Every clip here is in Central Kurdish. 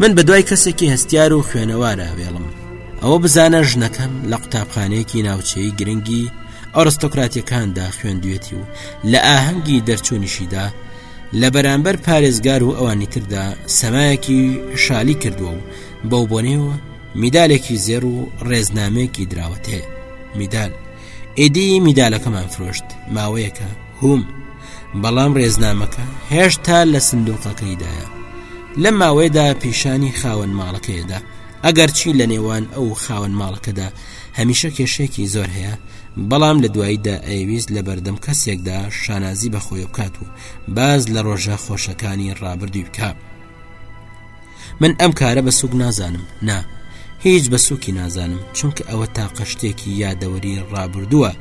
من بە دوای کەسێکی هەستیار و خوێنەوارە وێڵم ئەوە بزانە ژنەکەم لە قوتابخانەیەکی ناوچەی گرنگی ئۆرستۆکراتیەکاندا خوێندوێتی و لە ئاهەنگی دەرچوونیشیدا لە بەرامبەر پارێزگار و ئەوانی تردا سەمایەکی شالی کردووە و بەو بۆنەوە میدالێکی زێر و ڕێزنامەیەکی دراوەتێ میدال ئێدی میدالەکەمان فرۆشت ماوەیەکە هوم بەڵام رێزنامەکە هێشتا لە سندوقەکەیدایە لە ماوەیەدا پیشانی خاوەن ماڵەکەیدا ئەگەرچی لە نێوان ئەو خاوەن ماڵەکەدا هەمیشە کێشێکی زۆر هەیە بەڵام لە دواییدا ئەیویست لە بەردەم کەسێکدا شانازی بەخۆی بکات و باز لە ڕۆژە خۆشەکانی ڕابردووی بکە من ئەم کارە بە سوک نازانم نا هیچ بە سوکی نازانم چونکە ئەوە تا قەشتێکی یادەوەری ڕابردووە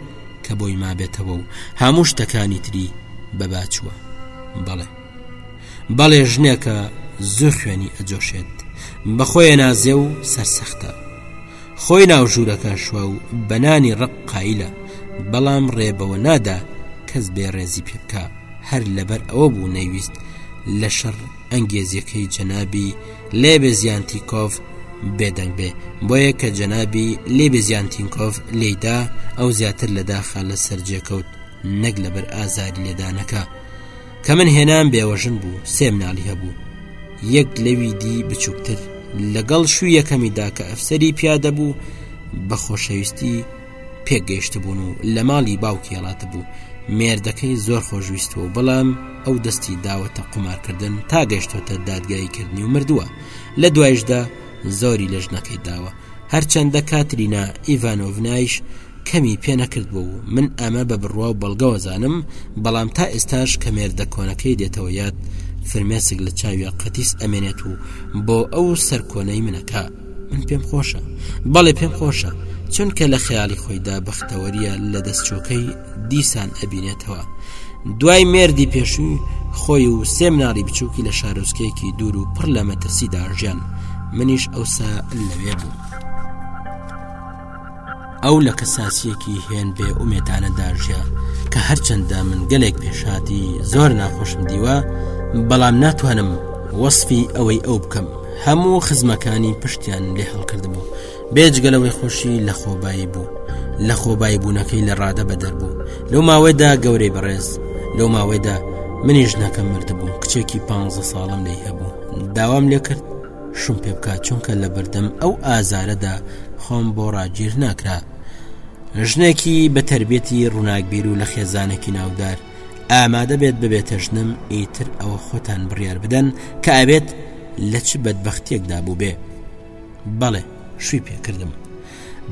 کە بۆی مابێتەوە و هەموو شتەکانی تری بەباچووە بەڵێ بەڵێ ژنێکە زۆر خوێنی ئەجۆشێت بەخۆیە نازێ و سەرسەختە خۆی ناو ژوورەکە شوە و بەنانی ڕق قایلە بەڵام ڕێبەوە نادا کەس بێ ڕێزی پێ بکە هەر لەبەر ئەوە بوو نەیویست لە شەڕ ئەنگێزیەکەی جەنابی لێبێ زیانتیکۆڤ بێدەنگ بێ بۆیە کە جەنابی لێبێ زیانتینکۆڤ لێدا ئەو زیاتر لە داخە لە سەررجێکەوت نەک لەبەر ئازاری لێدانەکە کە من هێنان بێوەژن بوو سێ مناڵی هەبوو یەک لەوی دی بچووکتر لەگەڵ شوو یەکەمیدا کە ئەفسەری پیادە بوو بە خۆشەویستی پێک گەیشتبوون و لە ماڵی باوکی هەڵاتبوو مێردەکەی زۆر خۆشویستوە و بەڵام ئەو دەستی داوەتە قومارکردن تا گەشتۆتە دادگایی کردنی و مردووە لە دوایشدا زۆری لە ژنەکەی داوە هەرچەندە کاترینا ئیڤانۆڤنایش کەمی پێ نەکردبوو و من ئەمە بە بڕوا و بەڵگەوەزانم بەڵام تا ئێستاش کە مێردە کۆنەکەی دێتەوە یاد فرمێسک لە چاویا قەتیس ئەمێنێت و بۆ ئەو سەرکۆنەی منەکە من پێم خۆشە بەڵێ پێم خۆشە چونکە لە خەیاڵی خۆیدا بەختەوەریە لە دەستچۆکەی دیسان ئەبینێتەوە دوای مێردی پێشووی خۆی و سێ مناڵی بچووکی لە شارۆچکەیەکی دوور و پڕ لە مەترسیدا ژیان منیش ئەوسا لەوێ بووم. ئەو لە کەساسیەکی هێن بێ ئومێتانە داژە کە هەرچەندە من گەلێک پێشاتی زۆر ناخۆشم دیوە بەڵام ناتوانم وەصفی ئەوەی ئەو بکەم هەموو خزمەکانی پشتیان لێ هەڵکردبوو بێجگەلەوەی خۆشی لە خۆبایی بوو لە خۆبای بوونەکەی لە ڕادە بەدەر بوو لەو ماوەدا گەورەی بەڕێز لەو ماوەدا منیش نەکەم مرد بوو کچێکی پ ساڵم لی هەبوو داوام لێ کرد شوم پێ بکات چونکە لە بەردەم ئەو ئازارەدا خۆم بۆ ڕاگیر ناکرا ژنێکی بە تربیەتی ڕووناکبیر و لە خێزانێکی ناودار ئامادە بێت ببێتە ژنم ئیتر ئەوە خۆتان بڕیار بدەن کە ئەبێت لە چ بەدبختێکدا بوو بێ بەڵێ شوی پێکردم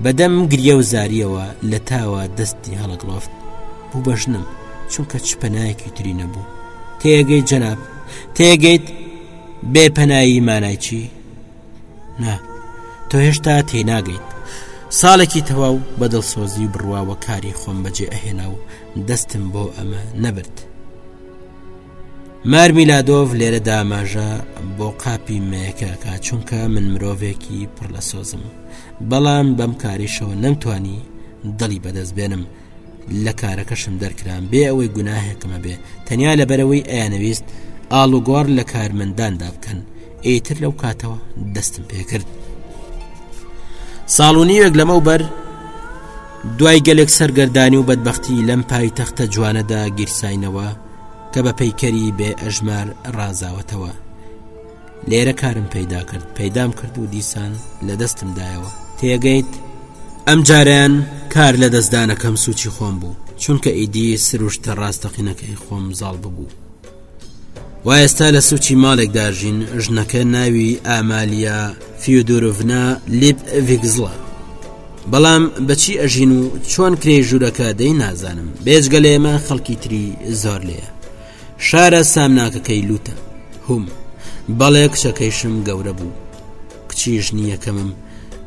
بەدەم گریە و زاریەوە لە تاوە دەستی هەڵگڵۆفت بوو بە ژنم چونکە چ پەنایەکی تری نەبوو تێگەی جەناب تێگەیت بێ پەنایی مانای چی؟ نا تۆ هێشتا تێناگەیت ساڵێکی تەواو بە دڵسۆزی و بڕواوە کاری خۆم بەجێ ئەهێنا و دەستم بۆ ئەمە نەبرد مارمیلادۆڤ لێرە داماژە بۆ قاپی مەیەکەکە چونکە من مرۆڤێکی پڕ لە سۆزم بەڵام بەم کاریشەوە نەمتوانی دڵی بەدەست بێنم لە کارەکەشم دەرکرام بێ ئەوەی گوناهێکمە بێ تەنیا لەبەرەوەی ئەیانەویست ئاڵوگۆڕ لە کارمەنداندا بکەن ئیتر لەو کاتەوە دەستم پێکرد ساڵونیەک لەمە و بەر دوای گەلێک سەرگەردانی و بەدبختی لەم پای تەختە جوانەدا گیرساینەوە کە بە پەیکەری بێ ئەژمار ڕازاوەتەوە لێرە کارم پەیدا کرد پەیدام کرد و دیسان لە دەستم دایەوە تێگەیت ئەم جاریان کار لە دەستدانەکەم سوچی خۆم بوو چونکە ئیدی سروشتە ڕاستەقینەکەی خۆم زاڵ ببوو و ئێستا لە سوچی ماڵێکدا ژین ژنەکە ناوی ئامالیا فیودورڤنا لیپ ڤگزڵە بەڵام بەچی ئەژین و چۆن کرێ ژوورەکە دەی نازانم بێجگە لێمە خەڵکی تری زۆر لێە شارە سامناکەکەی لوتە هوم بەڵێ کچەکەیشم گەورە بوو کچی ژنیەکەمم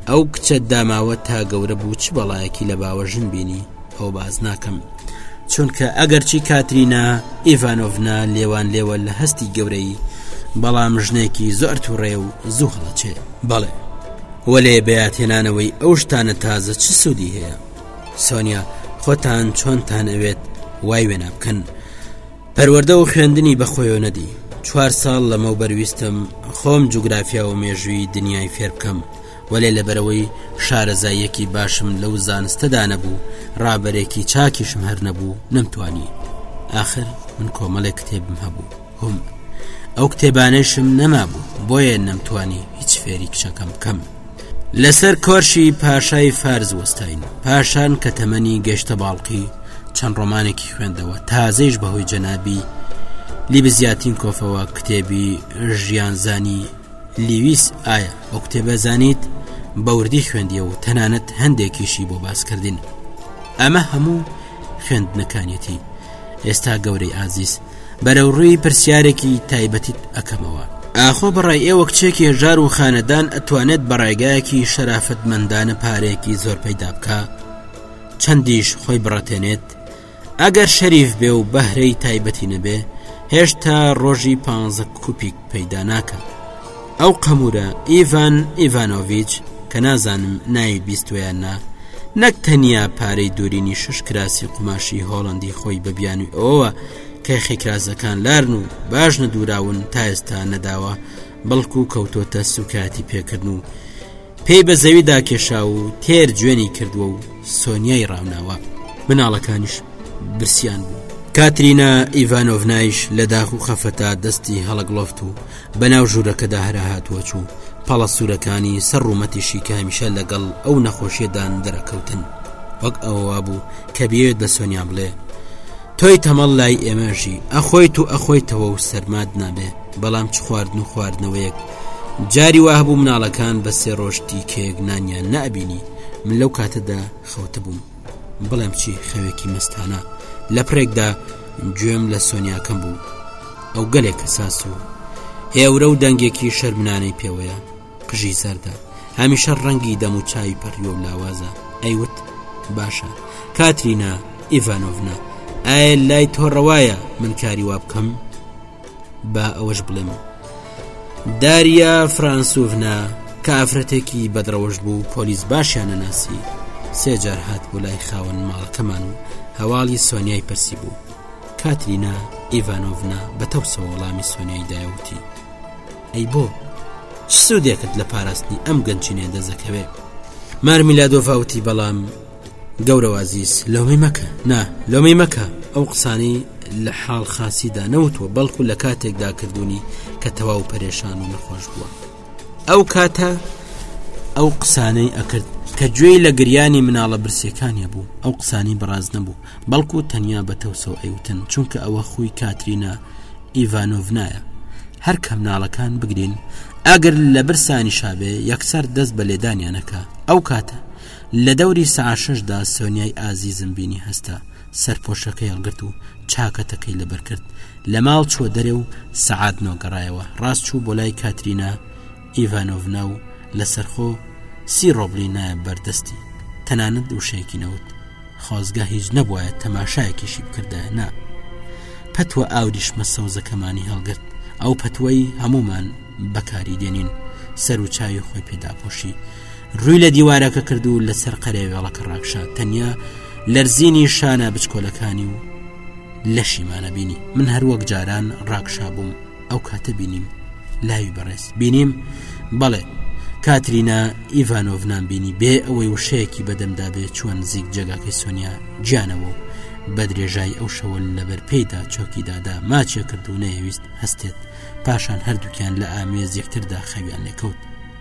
ئەو کچە داماوە تا گەورە بوو چ بەڵایەکی لە باوە ژن بینی ئەو باز ناکەم چونکە ئەگەرچی کاترینا ئیڤانۆڤنا لێوان لێوە لە هەستی گەورەی بەڵام ژنێکی زۆر تووڕێ و زوو هەڵەچێ بەڵێ وەلێ بەاتێنانەوەی ئەو شتانە تازە چ سوودی هەیە سۆنیا خۆتان چۆنتان ئەوێت وای وێنا بکەن پەروەەردە و خوێندنی بەخۆیۆ نەدی چوار ساڵ لەمەو بەرویستم خۆم جوگرافیا و مێژووی دنیای فێر بکەم وەلێ لەبەرەوەی شارەزاییەکی باشم لەو زانستەدا نەبوو ڕابەرێکی چاکیشم هەر نەبوو نەمتوانی آخر من کۆمەڵێک کتێبم هەبوو هم ئەو کتێبانەشم نەمابوو بۆیە نەمتوانی هیچ فێری کچەکەم بکەم لەسەر کۆرشی پاشای فارس وەستاین پاشان کە تەمەنی گەشتە باڵقی چەند ڕۆمانێکی خوێندەوە تازەیش بەهۆی جەنابی لی بزیاتین کۆفەوە کتێبی ژیانزانی لیویس ئایا ئەو کتێبە زانیت بەوردی خوێندیە و تەنانەت هەندێکیشی بۆ باسکردین ئەمە هەموو خوێندنەکانیەتی ئێستا گەورەی ئازیز بەرەوڕووی پرسیارێکی تایبەتیت ئەکەمەوە ئاخۆ بەڕای ئێوە کچێکی هێژار و خانەدان ئەتوانێت بە ڕێگایەکی شەرافەت مندانە پارەیەکی زۆر پەیدا بکە چەندیش خۆی بڕەتێنێت ئەگەر شەریف بێ و بەهرەی تایبەتی نەبێ هێشتا ڕۆژی پ کوپیک پەیدا ناکە ئەو قەمورە، ئیڤان ئیڤانۆڤیچ، کە نازانم ناوی بیستوە یان نا، نەک تەنیا پارەی دوورینی شەش کراسی قوماشی هۆڵەندی خۆی بە بیانوی ئەوەوە کەیخی کراسەکان لارن و باش نەدوراون تا ئێستا نەداوە، بەڵکو کەوتۆتە سوکایەتی پێکردن و، پێی بە زەوی داکێشا و تێر جوێنی کردووە و سۆنیای ڕاوناوە مناڵەکانیش برسیان بوو کاترینا ئیڤانۆڤنایش لە داخ و خەفەتا دەستی هەڵەگڵۆفت و بەناو ژوورەکەدا هەرا هاتووە چوو پەڵە سوورەکانی سەر ڕوومەتیشی کامیشە لەگەڵ ئەو نەخۆشیەدان دەرەکەوتن وەک ئەوە بوو کە بێت بە سۆنیا بڵێ تۆی تەمەڵ لای ئێمەژی ئەخۆیت و ئەخۆیتەوە و سەرماد نابێ بەڵام چ خواردن و خواردنەوەیەک جاری وا هەبوو مناڵەکان بە سێ ڕۆژ تیکەیەک نانیان نەئەبینی من لەو کاتەدا خەوتبووم بڵێم چی خەوێکی مەستانە لە پرێکدا گوێم لە سۆنیاکەم بوو ئەو گەلێک حساس و هێورە و دەنگێکی شەرمنانەی پێوەیە قژی زەردە هەمیشە ڕەنگی دەم و چاوی پەریۆ و لاوازە ئەیوت باشە کاترینا ئیڤانۆڤنا ئایا لای تۆ ڕەوایە من کاری وا بکەم؟ با ئەوەش بڵێم داریا فرانسوڤنا کە ئافرەتێکی بەدڕەوەش بوو پۆلیس باشیان نەناسی سێجار هات بۆ لای خاوەن ماڵەکەمان و هەواڵی سۆنیای پرسی بوو کاترینا ئیڤانۆڤنا بە تەوسەوە وەڵامی سۆنیای دایوتی ئەی بۆ سوودێکت لە پاراستنی ئەم گەنجینێ دەزەکەوێ مارمیلادۆڤوتی بەڵام گەورەو ئەزیز لۆمەی مەکە. نا لۆمەی مەکە ئەو قسانەی لە حاڵ خاسیدا نەوتوە بەڵکو لە کاتێکدا کردوونی کە تەواو پەرێشان و نەخۆش بووە ئەو کاتە ئەو قسانەی ئەکرد کە گوێی لە گریانی مناڵە برسیەکانی بوو ئەو قسانی بەڕاز نەبوو بەڵکو تەنیا بە تەوسەو ئەیوتن چونکە ئەوە خوی کاترینە ئیڤانۆڤنایە هەر کە مناڵەکان بگرین ئەگەر لە برسانی شابێ یەکسەر دەست بە لێدانیانەکە ئەو کاتە لە دەوری سەعا شەش دا سۆنیای ئازیزم بینی هەستا، سەرپۆشەکەی هەڵگرت و چاکەتەکەی لەبەر کرد، لە ماڵ چووە دەرێ و سەعات نۆ گەڕایەوە، ڕاست چوو بۆ لای کاترینا ئیڤانۆڤنا و لە سەرخۆ سی ڕۆبڵی نایە بەر دەستی، تەنانەت وشەیەکی نەوت، خۆزگە هیچ نەبوایە تەماشایەکیشی بکردایە، نا! پەتووە ئاوریشمە سەوزەکەمانی هەڵگرت، ئەو پەتووەی هەموومان بەکاری دێنین، سەر و چاوی خۆی پێ داپۆشی، ڕووی لە دیوارەکە کرد و لەسەر قەرەوێڵەکە ڕاکشا تەنیا لەرزینی شانە بچکۆلەکانی و لە شیمانە بینی من هەروەک جاران ڕاکشا بووم ئەو کاتە بینیم لاوی بەڕێز بینیم بەڵێ کاترینا ئیڤانۆڤنان بینی بێ ئەوەی وشەیەکی بەدەمدا بێ چوەن زیک جێگاکەی سۆنیا گیانەوە و بە درێژایی ئەو شەوە لەبەر پێیدا چۆکی دادا ماچێ کرد و نەیەویست هەستێت پاشان هەردووکیان لە ئامێز یەکتردا خەویان لێکەوت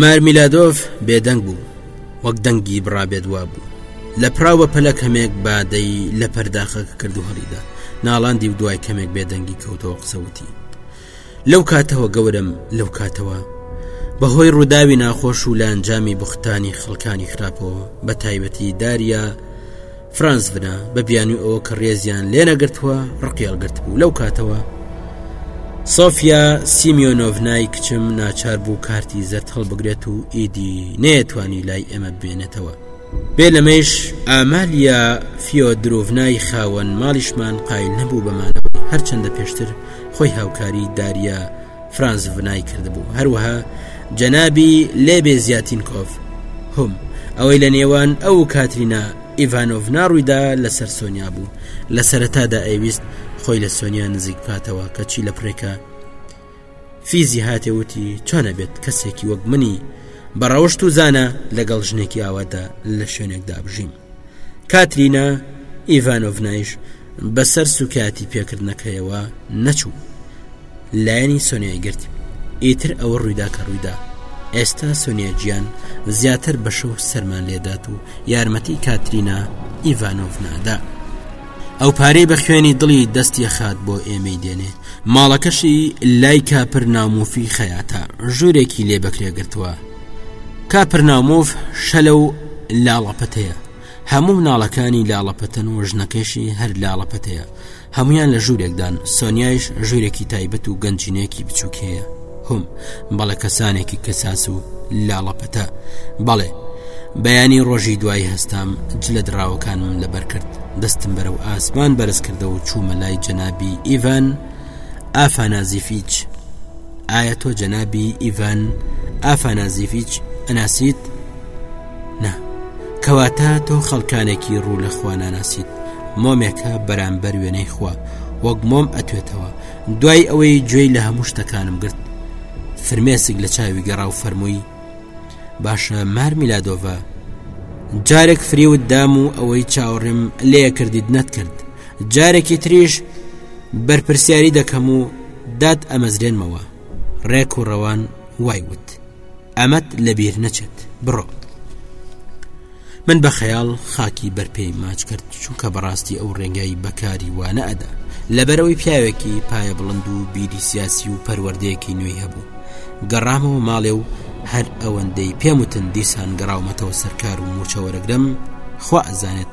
مارمیلادۆف بێدەنگ بوو وەک دەنگی بڕابێت وابوو لە پراو بە پەلە کەمێک بادەی لە پەرداخەک کرد و هەڵیدا ناڵاندی و دوای کەمێک بێدەنگی کەوتەوە قسەوتی لەو کاتەوە گەورم لەو کاتەوە بەهۆی ڕووداوی ناخۆش و لە ئەنجامی بختانی خەڵکانی خراپەوە بە تایبەتی داریا فرانس بنە بە بیانوی ئەوە کە ڕێزیان لێ نەگرتووە ڕقیێڵگرت بوو لەو کاتەوە سۆفیا سیمیۆنۆڤنای کچم ناچار بوو کارتی زەرد هەڵبگرێت و ئیدی نێتوانی لای ئێمە بێنێتەوە بێ لەمەش ئامالیا فیۆ درۆڤنای خاوەن ماڵیشمان قایل نەبوو بەمانەوەی هەرچەندە پێشتر خۆی هاوکاری داریا فرانز ڤنای کردبوو هەروەها جەنابی لێبێ زیاتین کۆف هم ئەوەی لە نێوان ئەو کاترینا ئیڤانۆڤ ناڕوویدا لەسەر سۆنیا بوو لە سەرەتادا ئەیویست خۆی لە سۆنیا نزیک بکاتەوە کەچی لە پرێکە فیزی هاتێ وتی چۆنە بێت کەسێکی وەک منی بەڕەوشت و زانە لەگەڵ ژنێکی ئاوادا لە شوێنێکدا بژیم کاترینا ئیڤانۆڤنایش بەسەر سوکایەتی پێکردنەکەیەوە نەچوو لایەنی سۆنیای گرت ئیتر ئەوە ڕوویدا کە ڕوویدا ئێستا سۆنیا گیان زیاتر بە شەو سەرمان لێدات و یارمەتی کاترینا ئیڤانۆڤنادا ئەو پارەی بە خوێنی دڵی دەستی خات بۆ ئێمەی دێنێ ماڵەکەشی لای کاپر نامۆفی خەیاتە ژوورێکی لێ بەکرێگرتووە کاپرناموف شەلە و لاڵەپەتەیە هەموو مناڵەکانی لاڵەپەتەن و ژنەکەشی هەر لاڵەپەتەیە هەمویان لە ژوورێکدان سۆنیایش ژوورێکی تایبەت و گەنجینەیەکی بچووک هەیە هم بەڵە کەسانێکی کەساس و لاڵەپەتە بەڵێ بەیانی ڕۆژی دوایی هەستام جلە دراوەکانم لەبەر کرد دەستم بەرەو ئاسمان بەرز کردەوە و چوومە لای جەنابی ئیڤان ئافانازیفیچ ئایا تۆ جەنابی ئیڤان ئافانازیڤچ ئەناسیت نا کەواتە تۆ خەڵکانێکی ڕوو لە خوا ناناسیت مۆمێکە بەرامبەر وێنەی خوا وەک مۆم ئەتوێتەوە دوای ئەوەی گوێی لە هەموو شتەکانم گرت فرمێسک لە چاوی گەڕا و فەرمووی باشە مار میلادۆڤە جارێک فریوت دام و ئەوەی چاوەڕێم لێ کردیت نەتکرد جارێکی تریش بەرپرسیاری دەکەم و داد ئەمەزرێنمەوە ڕێک و ڕەوان وای وت ئەمەت لەبیر نەچێت بڕۆ من بە خەیاڵ خاکی بەرپێی ماچ کرد چونکە بەڕاستی ئەو ڕێنگایی بەکاری وانە ئەدا لەبەرەوەی پیاوێکی پایە بڵند و بیری سیاسی و پەروەردەیەکی نوێی هەبوو گەڕامەوە ماڵێ و هەر ئەوەندەی پێم وتن دیسان گەڕاومەتەوە سەرکار و موچەوەرەگرم خوا ئەزانێت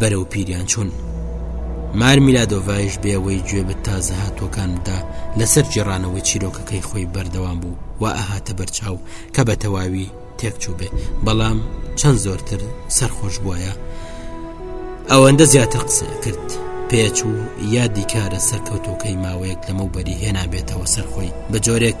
بەرەو پیریان چوون مار میلادۆڤایش بێوەی گوێ بە تازە هاتووەکان بدا لەسەر جێڕانەوەی چیرۆکەکەی خۆی بەردەوام بوو و ئەهاتە بەرچاو کە بە تەواوی تێکچوو بێ بەڵام چەند زۆرتر سەرخۆش بواە ئەوەندە زیاتر قسە کرد پێچ و یادی کارە سەرکەوتوەکەی ماوەیەک لەمەوبەری هێنابێتەوە سەرخۆی بە جۆرێک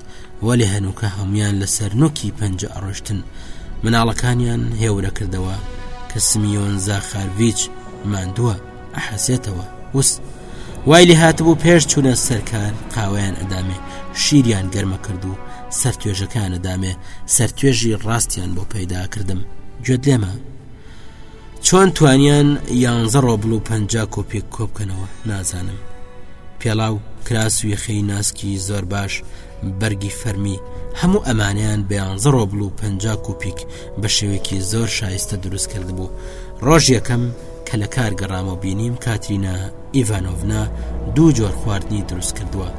وەلێ هەنووکە هەمویان لەسەر نوکی پەنجە ئەڕۆشتن مناڵەکانیان هێورە کردەوە کە سمیۆن زاخارڤچ ماندووە ئەحەسێتەوە وس وای لێ هاتبوو پێش چوونە سەرکار قاوەیان ئەدامێ شیریان گەرمە کرد و سەر توێژەکانە دامێ سەر توێژی ڕاستیان بۆ پەیدا کردم گوێت لێمە چۆن توانیان یانزە ڕۆبل و پەنج کۆپێک کۆبکەنەوە نازانم پێڵاو کراس وێخەی ناسکی زۆر باش بەرگی فەرمی هەموو ئەمانیان بە یانزە ڕۆبل و پەنج کوپیک بە شێوێکی زۆر شایستە دروست کرد بوو ڕۆژ یەکەم کە لە کار گەڕام و بینیم کاترینا ئیڤانۆڤنا دوو جۆر خواردنی دروست کردووە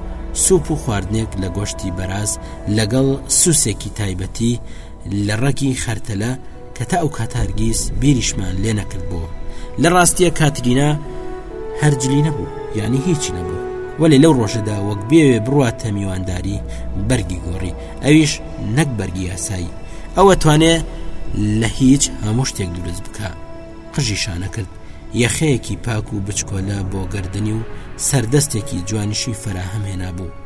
سوپ و خواردنێک لە گۆشتی بەراز لەگەڵ سوسێکی تایبەتی لە ڕەگی خەرتەلە کە تا ئەو کاتە هەرگیز بیریشمان لێ نەکردبووە لە ڕاستیە کاترینا هەرجلی نەبوو یعنی هیچی نەبوو وەێ لەو ڕۆژەدا وەک بێ بڕاتە میوانداری بەرگی گۆڕی ئەویش نەک بەرگی یاسایی ئەوە توانێ لە هیچ هەموو شتێک دروست بکە قژی شانە کرد یەخەیەکی پاک و بچکۆلە بۆ گردنی و سەردەستێکی جوانیشی فەراهەمێنا بوو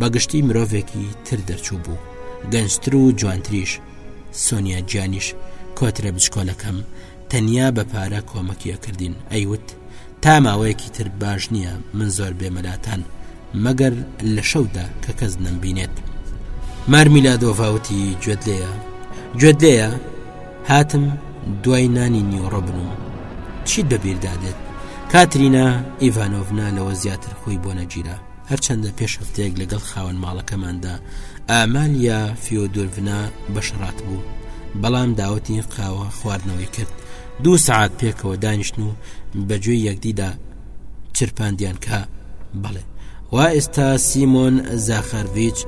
بەگشتی مرۆڤێکی تر دەرچوو بوو گەنجتر و جوانتریش سۆنیا گیانیش کۆترە بچکۆلەکەم تەنیا بە پارە کۆمەکی ئەکردین ئەیوت تا ماوەیەکی تر باش نییە من زۆر بێمەلاتان مەگەر لە شەودا کە کەس نەمبینێت مارمیلا دۆڤاوتی گوێت لێە گوێت لێە هاتم دوای نانی نیوەڕۆ بنوم چیت بەبیردادێت کاترینا ئیڤانۆڤنا لەوە زیاتر خۆی بۆ نەگیرە هەرچەندە پێش هەفتەیەک لەگەڵ خاوەن ماڵەکەماندا ئامالیا فیۆدۆرڤنا بەشەڕات بوو، بەڵام داوەتی قاوە خواردنەوەی کرد دوو سعات پێکەوە دانیشتن و بەگوێی یەکدیدا چرپاندیان کە بەڵێ وا ئێستا سیمۆن زاخارڤچ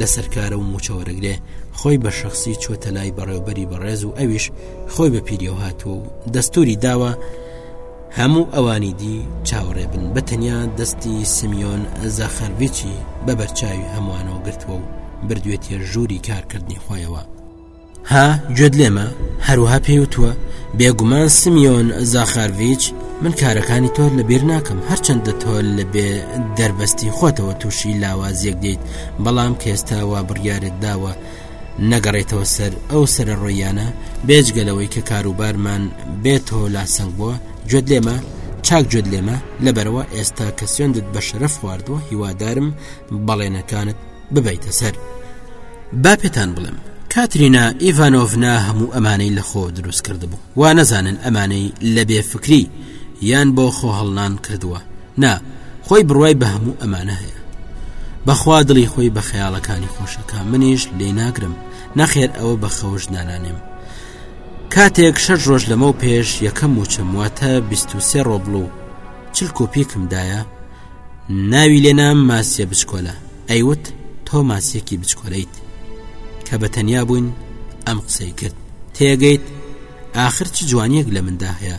لەسەر کارە و موچەوەرەگرێ خۆی بە شخصی چۆتە لای بەڕێوبەری بەڕێز و ئەویش خۆی بە پیریەوە هاتووە و دەستوری داوە هەموو ئەوانی دی چاوەڕێ بن بە تەنیا دەستی سمیۆن زاخەرڤچی بە بەرچاوی هەمووانەوە گرتووە و بردوێتە ژووری کارکردنی خۆیەوە ها گوێت لێمە هەروها پێیوتووە بێگومان سمیۆن زاخارڤچ من کارەکانی تۆ لە بیر ناکەم هەرچەندە تۆ لە بێ دەربەستی خۆتەوە تووشی لاوازیەک دیت بەڵام کێستاوە بڕیارێت داوە نەگەڕێتەوە سەر ئەو سەرەڕۆییانە بێجگە لەوەی کە کاروبارمان بێتەوە لاسەنگ بووە جد لێمە چاک جد لێمە لەبەرەوە ئێستا کە سوێندت بە شەرەف خواردووە هیوادارم بەڵێنەکانت ببیتە سەر با پێتان بڵێم کاترینا ئیڤانۆڤنا هەموو ئەمانەی لە خۆ دروست کردبوو وا نەزانن ئەمانەی لە بێ فکری یان بۆ خۆ هەڵنان کردووە نا خۆی بڕوای بە هەموو ئەمانە هەیە بەخوا دڵی خۆی بە خەیاڵەکانی خۆشەکە منیش لێ ناگرم نەخێر ئەوە بە خەوش نانانێم کاتێک شەش ڕۆژ لەمە و پێش یەکەم وچەم واتە 23 ڕۆبڵ و چل کۆپیکم دایە ناوی لێنام ماسیە بچکۆلە ئەیوت تۆ ماسیەکی بچکۆلەیت کە بە تەنیا بووین ئەم قسەی کرد تێگەیت ئاخر چ جوانیەک لە مندا هەیە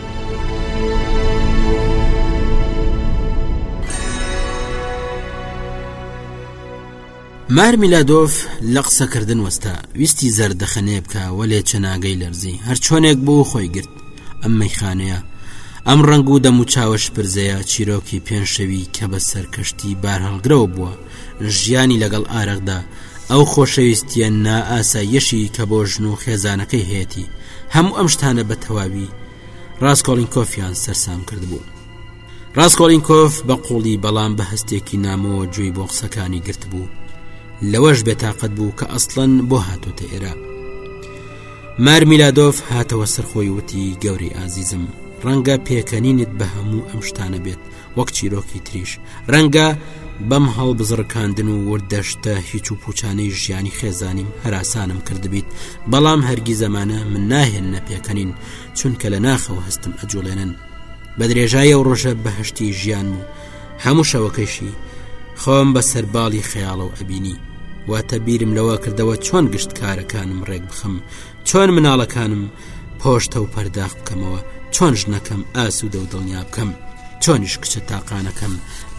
مار میلادۆف لە قسەکردن وەستا ویستی زەردەخەنێ بکە وەلێ چەناگەی لەرزی هەر چۆنێک بوو خۆی گرت ئەم مەیخانەیە ئەم ڕنگ و دەموچاوەش پرزەیە چیرۆکی پێنجشەوی کە بە سەرکەشتی بارهەڵگرەوە بووە ژیانی لەگەڵ ئارەقدا، ئەو خۆشەویستییە نائاساییەشی کە بۆ ژن و خێزانەکەی هەیەتی، هەموو ئەم شتانە بە تەواوی ڕاسکۆڵینکۆفیان سەرسام کردبوو. ڕاسکۆڵینکۆف بە قوڵی بەڵام بە هەستێکی نامۆوە گوێی بۆ قسەکانی گرتبوو، لەوەش بێتاقەت بوو کە ئەسڵەن بۆ هاتۆتە ئێرە. مار میلادۆف هاتەوە سەرخۆی وتی گەورەی ئازیزم، ڕەنگە پێکەنینت بە هەموو ئەم شتانە بێت، وەک چیرۆکی تریش ڕەنگە بەم هەڵبزڕکاندن و وردەشتە هیچ و پوچانەی ژیانی خێزانیم هەراسانم کردبیت بەڵام هەرگی زەمانە من ناهێن نەپێکەنین چونکە لە ناخەوە هەستم ئەجوڵێنن بە درێژایە و ڕۆژە بەهشتی ژیان و هەموو شەوەکەشی خۆم بە سەرباڵی خەیاڵە و ئەبینی واتە بیرم لەوە کردەوە چۆن گشت کارەکانم ڕێک بخەم چۆن مناڵەکانم پۆشتە و پەرداخ بکەمەوە چۆن ژنەکەم ئاسوودە و دڵنیا بکەم چۆنیش کچە تاقانەکەم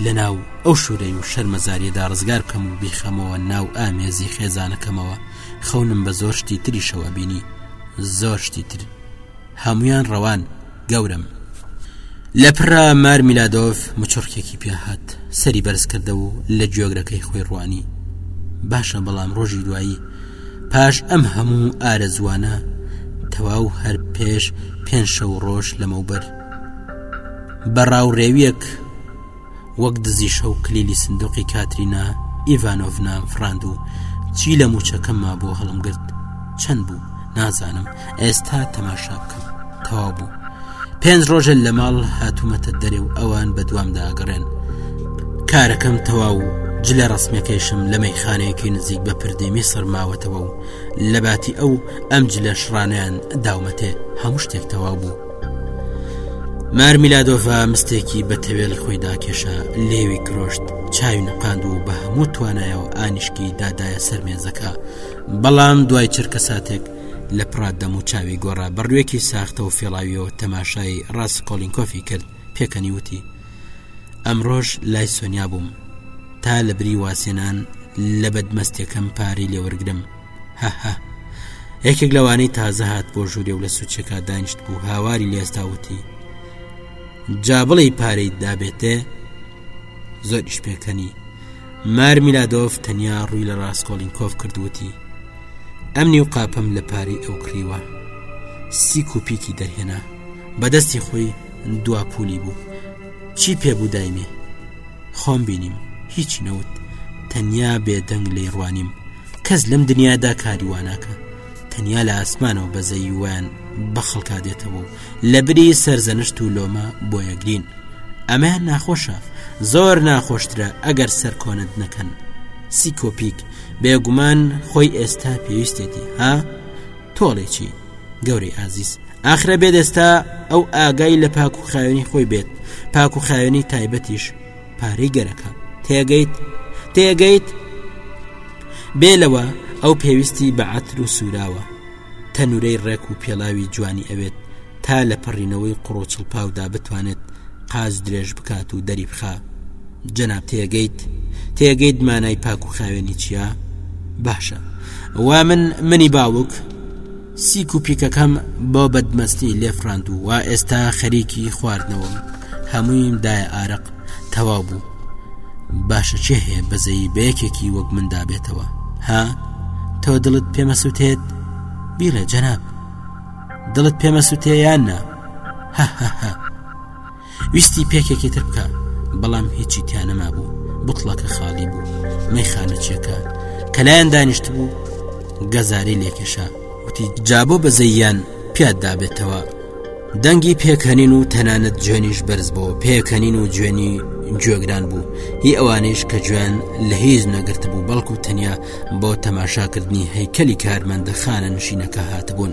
لە ناو ئەو شوورەی و شەرمەزاریەدا ڕزگار بکەم و بیخەمەوە ناو ئامێزی خێزانەکەمەوە خەونم بە زۆر شتی تریشەوە بینی زۆر شتی تر هەمویان ڕەوان گەورەم لە پرا مار میلادۆف مچڕکێکی پیاهات سەری بەرزکردە و لە گوێگرەکەی خۆی ڕوانی باشە بەڵام ڕۆژی دوایی پاش ئەم هەموو ئارە زوانە تەواو هەر پێش پێنج شەو ڕۆژ لەمەوبەر بەڕاوڕێویەک وەک دزی شەو کلیلی سندوقی کاترینا ئیڤانۆڤنام فراند و چی لە موچەکەم ما بۆ هەڵم گرت چەند بوو نازانم ئێستا تەماشا بکەم تەوا بوو پێنج ڕۆژە لە ماڵ هاتوومەتە دەرێ و ئەوان بە دوام داگەڕێن کارەکەم تەواو و جلە ڕسمەکەیشم لە مەیخانەیەکی نزیک بە پردێمی سەرماوەتەوە و لە باتی ئەو ئەم جلە شڕانیان داومەتێ هەموو شتێک تەواو بوو مارمیلادۆڤە مستێکی بە تەوێڵی خۆیدا کێشا لێوی کرۆشت چاوی نقاند و بە هەموو توانایەوە ئانیشکی دادایە سەر مێزەکە بەڵام دوای چرکە ساتێک لە پرات دەم و چاوی گۆڕا بڕوێکی ساختە و فێڵاویەوە تەماشای ڕاست کۆلینکۆفی کرد پێکەنی وتی ئەمڕۆژ لای سۆنیا بووم تا لە بری واسێنان لە بەدمەستەکەم پارەی لێوەرگرم هەهە یەکێک لەوانەی تازە هات بۆ ژوورێ و لە سوچەکە دانیشت بوو هاواری لێستاوتی جا بڵێ پارەی دابێتێ زۆریش پێکەنی مار میلادۆف تەنیا ڕووی لە ڕاستکۆڵین کۆف کردوتی ئەمنی و قاپم لە پارەی ئەو کڕیوە سیک و پیکی دەرهێنا بەدەستی خۆی دوا پولی بوو چی پێ بوو دایمێ خۆم بینیم هیچی نەوت تەنیا بێدەنگ لی ڕوانیم کەس لەم دنیادا کاریواناکە تەنیا لە ئاسمانەوە بەزەی وان بە خەڵکا دێتەوە و لە بری سەرزەنشت و لۆمە بۆ یەگرین ئەمەیان ناخۆشە زۆر ناخۆشترە ئەگەر سەرکۆنت نەکەن سیکۆپیک بێگومان خۆی ئێستا پێویستێتی ها تۆڵێکی گەورەی ئازیز ئاخرە بێت ئێستا ئەو ئاگای لە پاک و خاوێنی خۆی بێت پاک و خاوێنی تایبەتیش پارەی گەرەکە تێگەیت تێگەیت بێ لەوە ئەو پێویستی بە عتر و سوراوە تەنورەی ڕێک و پێڵاوی جوانی ئەوێت تا لە پەڕینەوەی قڕۆچڵپاودا بتوانێت قاز درێژ بکات و دەری بخە جەناب تێگەیت تێگەیت مانای پاک و خاوێنی چییە؟ باشە وا من منی باوک سیک و پیکەکەم بۆ بەدمەستی لێفراند و وا ئێستا خەریکی خواردنەوەم هەموویم دایە ئارەق تەواو بوو باشە چێ هەیە بەزەیی بەیەکێکی وەک مندا بێتەوە ها تۆ دڵت پێمە سووتێت بیڵێ جەناب دڵت پێمە سووتێیان نا هەهەهە ویستی پێکێکی تر بکە بەڵام هیچی تیانەما بوو بتڵەکە خاڵی بوو مەیخانەچیەکە کە لایەن دانیشت بوو گەزاری لێکێشا وتی جابۆ بەزەیان پیاد دابێتەوە دەنگی پێکەنین و تەنانەت جوێنیش بەرز بۆ پێکەنین و جوێنی گوێگران بوو هی ئەوانش کە جوێن لە هیچ نەگرت بوو بەڵکو تەنیا بۆ تەماشاکردنی هەیکەلی کارمەندە خانە نشینەکە هاتبوون